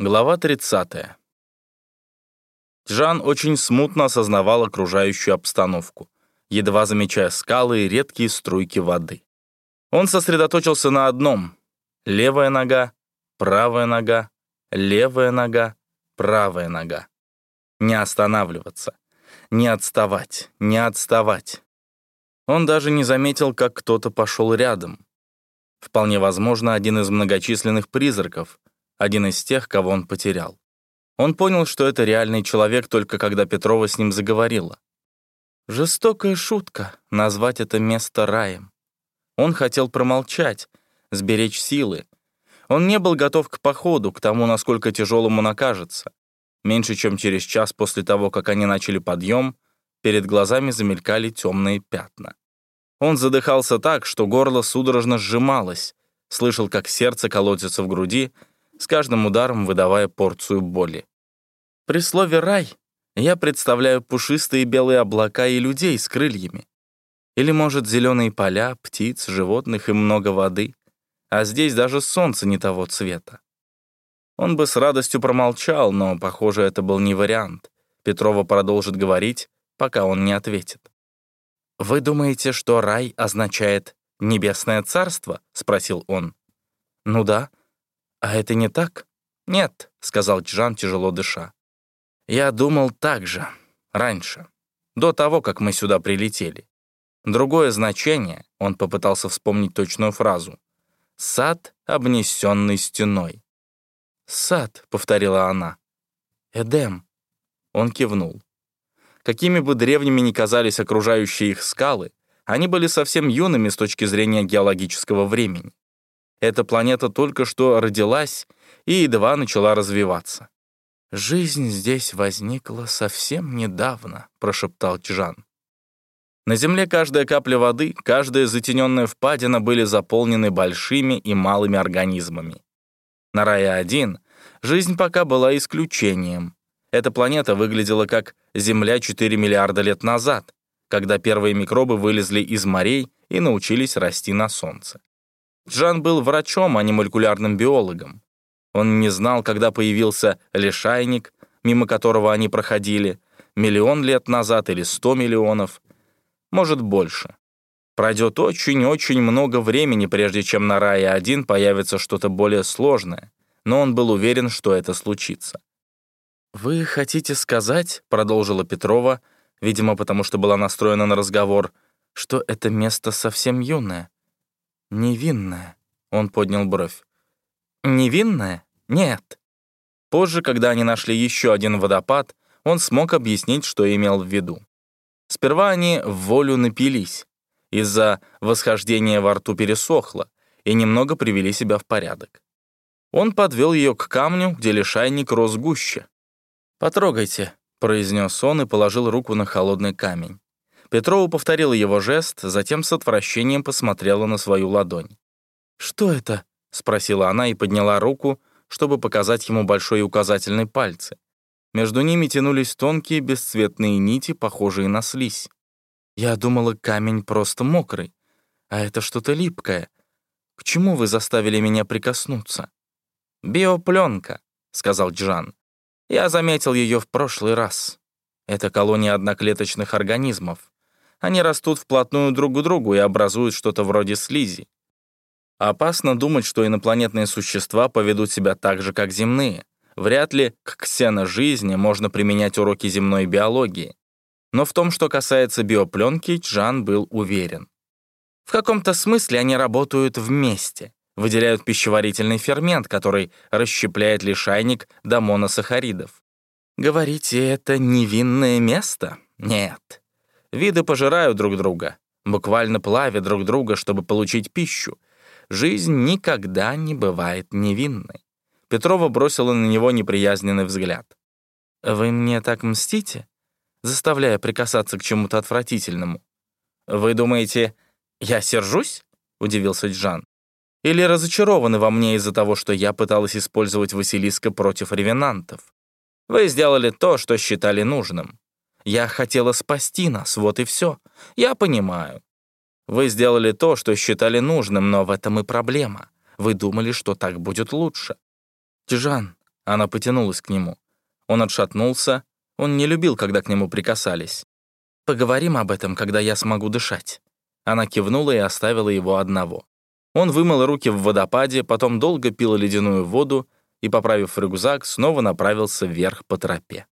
Глава 30. Джан очень смутно осознавал окружающую обстановку, едва замечая скалы и редкие струйки воды. Он сосредоточился на одном — левая нога, правая нога, левая нога, правая нога. Не останавливаться, не отставать, не отставать. Он даже не заметил, как кто-то пошел рядом. Вполне возможно, один из многочисленных призраков, один из тех, кого он потерял. Он понял, что это реальный человек, только когда Петрова с ним заговорила. Жестокая шутка — назвать это место раем. Он хотел промолчать, сберечь силы. Он не был готов к походу, к тому, насколько тяжелым он окажется. Меньше чем через час после того, как они начали подъем, перед глазами замелькали темные пятна. Он задыхался так, что горло судорожно сжималось, слышал, как сердце колотится в груди, с каждым ударом выдавая порцию боли. При слове «рай» я представляю пушистые белые облака и людей с крыльями. Или, может, зеленые поля, птиц, животных и много воды. А здесь даже солнце не того цвета. Он бы с радостью промолчал, но, похоже, это был не вариант. Петрова продолжит говорить, пока он не ответит. «Вы думаете, что рай означает «небесное царство»?» — спросил он. «Ну да. А это не так?» «Нет», — сказал Джан, тяжело дыша. «Я думал так же. Раньше. До того, как мы сюда прилетели. Другое значение, он попытался вспомнить точную фразу. «Сад, обнесенный стеной». «Сад», — повторила она. «Эдем». Он кивнул. Какими бы древними ни казались окружающие их скалы, они были совсем юными с точки зрения геологического времени. Эта планета только что родилась и едва начала развиваться. «Жизнь здесь возникла совсем недавно», — прошептал Чжан. На Земле каждая капля воды, каждая затененная впадина были заполнены большими и малыми организмами. На Рае-1 жизнь пока была исключением. Эта планета выглядела как Земля 4 миллиарда лет назад, когда первые микробы вылезли из морей и научились расти на Солнце. Джан был врачом, а не молекулярным биологом. Он не знал, когда появился лишайник, мимо которого они проходили, миллион лет назад или сто миллионов, может больше. Пройдет очень-очень много времени, прежде чем на Рае-1 появится что-то более сложное, но он был уверен, что это случится. «Вы хотите сказать, — продолжила Петрова, видимо, потому что была настроена на разговор, — что это место совсем юное, невинное?» Он поднял бровь. «Невинное? Нет». Позже, когда они нашли еще один водопад, он смог объяснить, что имел в виду. Сперва они в волю напились. Из-за восхождения во рту пересохло, и немного привели себя в порядок. Он подвел ее к камню, где лишайник рос гуще. «Потрогайте», — произнес он и положил руку на холодный камень. Петрова повторила его жест, затем с отвращением посмотрела на свою ладонь. «Что это?» — спросила она и подняла руку, чтобы показать ему большой и указательный пальцы. Между ними тянулись тонкие бесцветные нити, похожие на слизь. Я думала, камень просто мокрый, а это что-то липкое. К чему вы заставили меня прикоснуться? «Биопленка», — сказал Джан. Я заметил ее в прошлый раз. Это колония одноклеточных организмов. Они растут вплотную друг к другу и образуют что-то вроде слизи. Опасно думать, что инопланетные существа поведут себя так же, как земные. Вряд ли к ксеножизни можно применять уроки земной биологии. Но в том, что касается биопленки, Джан был уверен. В каком-то смысле они работают вместе выделяют пищеварительный фермент, который расщепляет лишайник до моносахаридов. Говорите, это невинное место? Нет. Виды пожирают друг друга, буквально плавят друг друга, чтобы получить пищу. Жизнь никогда не бывает невинной. Петрова бросила на него неприязненный взгляд. «Вы мне так мстите, заставляя прикасаться к чему-то отвратительному? Вы думаете, я сержусь?» — удивился Джан. Или разочарованы во мне из-за того, что я пыталась использовать Василиска против ревенантов? Вы сделали то, что считали нужным. Я хотела спасти нас, вот и все. Я понимаю. Вы сделали то, что считали нужным, но в этом и проблема. Вы думали, что так будет лучше. Джан, Она потянулась к нему. Он отшатнулся. Он не любил, когда к нему прикасались. «Поговорим об этом, когда я смогу дышать». Она кивнула и оставила его одного. Он вымыл руки в водопаде, потом долго пил ледяную воду и, поправив рюкзак, снова направился вверх по тропе.